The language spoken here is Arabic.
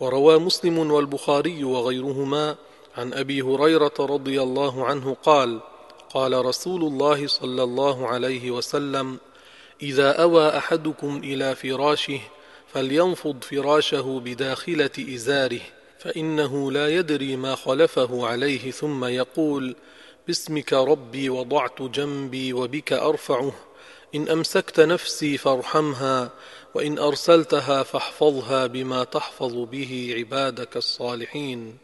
وروى مسلم والبخاري وغيرهما عن أبي هريرة رضي الله عنه قال قال رسول الله صلى الله عليه وسلم إذا أوى أحدكم إلى فراشه فلينفض فراشه بداخلة إزاره فإنه لا يدري ما خلفه عليه ثم يقول باسمك ربي وضعت جنبي وبك أرفعه. إن أمسكت نفسي فارحمها وإن أرسلتها فاحفظها بما تحفظ به عبادك الصالحين.